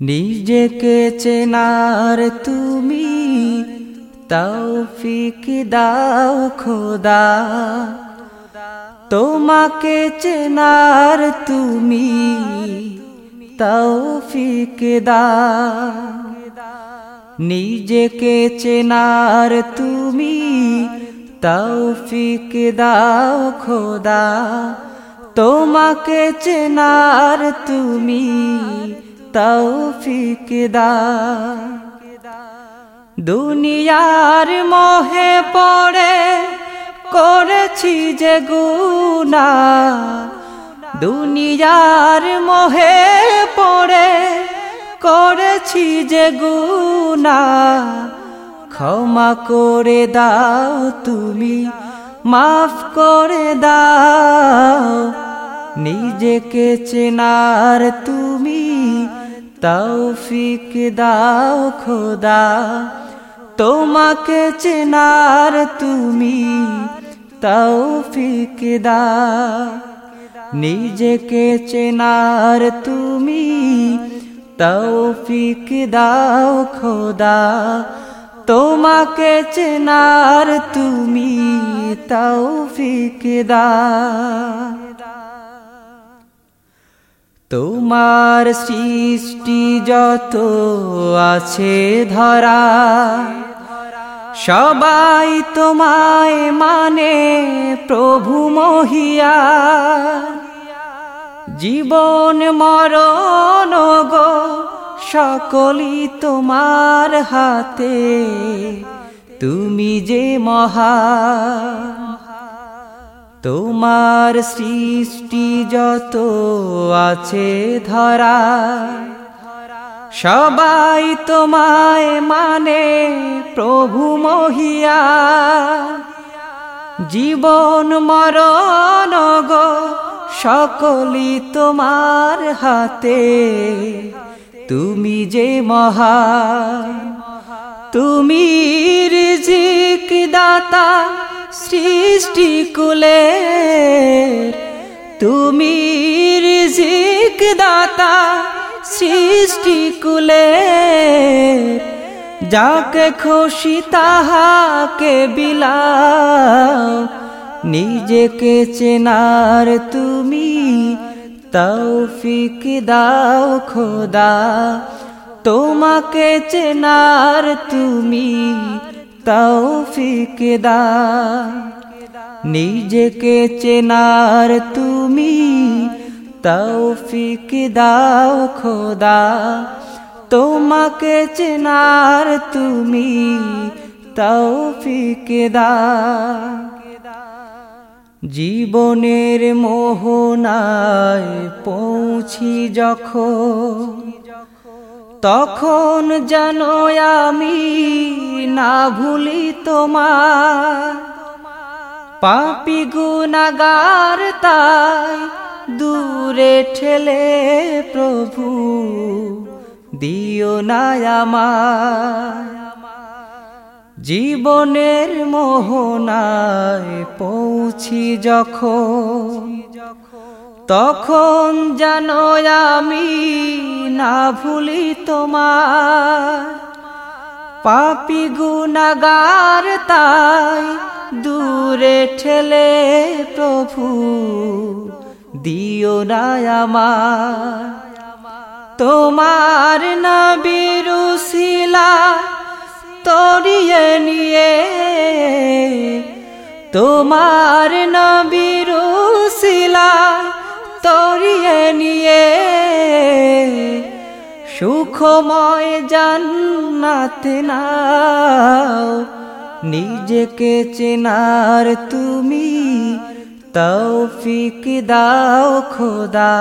নিজেকে চেনার তুমি তৌফিক দাও খোদা। তোমাকে চেনার তুমি তৌফিক দাও। নিজেকে চেনার তুমি তৌফিক দাও খোদা। তোমাকে চেনার তুমি তৌফিক দাও দুনিয়ার মোহে পড়ে করেছি যে গুনা দুনিয়ার মোহে পড়ে করেছি যে গুনা ক্ষমা করে দাও তুমি, মাফ করে দাও। নিজেকে চেনার তুমি তৌফিক দাও খোদা, তোমাকে চেনার তুমি তৌফিক দাও। নিজেকে চেনার তুমি তৌফিক দাও খোদা, তোমাকে চেনার তুমি তৌফিক দাও। তোমার সৃষ্টি যত আছে ধরা, সবাই তোমায় মানে প্রভু মহিয়া। জীবন, মরণ গো সকলি তোমার হাতে। তুমি যে মহা তোমার সৃষ্টি যত আছে ধরা, সবাই তোমায় মানে প্রভু মহিয়া। জীবন, মরণ গো সকলি তোমার হাতে। তুমি যে মহা, তুমি রিজিক দাতা সৃষ্টি কুলে তুমি রিজিক দাতা সৃষ্টি কুলে যাকে খুশি তাহাকে বিলাও, নিজেকে চেনার তুমি তৌফিক দাও খোদা। তোমাকে চেনার তুমি তৌফিক দাও নিজেকে চেনার তুমি তৌফিক দাও খোদা। তোমাকে চেনার তুমি তৌফিক দাও জীবনের মোহনায় পৌঁছি যখন তখন যেন আমি না ভুলি তোমার। পাপি গুনাগার তাই দূরে ঠেলে প্রভু, দিও না আমার জীবনের মোহনায় পৌঁছি যখন তখন যেন আমি না ভুলি তোমার। পাপি গুনাগার তাই দূরে ঠেলে প্রভু, দিও না আমার। তোমার নবীরুশিলা তরিয়ে নিয়ে, তোমার না তরিয়ে সুখময় জান্নাতে নাও। নিজেকে চেনার তুমি তৌফিক দাও খোদা।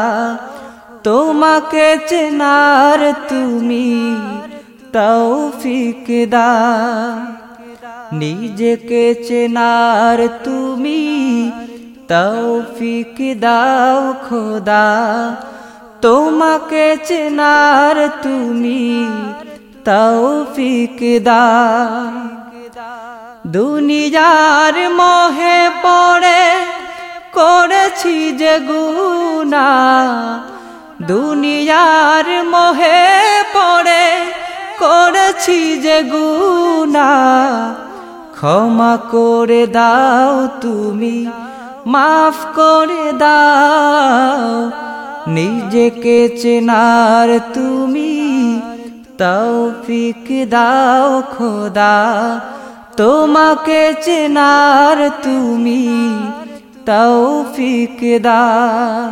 তোমাকে চেনার তুমি তৌফিক দাও নিজেকে চেনার তুমি তৌফিক দাও খোদা। তোমাকে চেনার তুমি তৌফিক দাও। দুনিয়ার মোহে পড়ে করেছি যে গুনা দুনিয়ার মোহে করেছি যে গুনা ক্ষমা করে দাও তুমি, মাফ করে দাও। নিজেকে চেনার তুমি তৌফিক দাও খোদা। তোমাকে চেনার তুমি তৌফিক দাও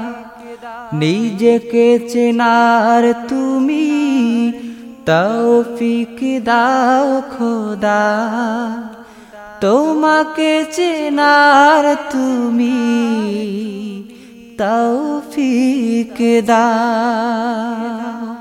নিজেকে চেনার তুমি তৌফিক দাও খোদা। তোমাকে চেনার তুমি তৌফিক দাও।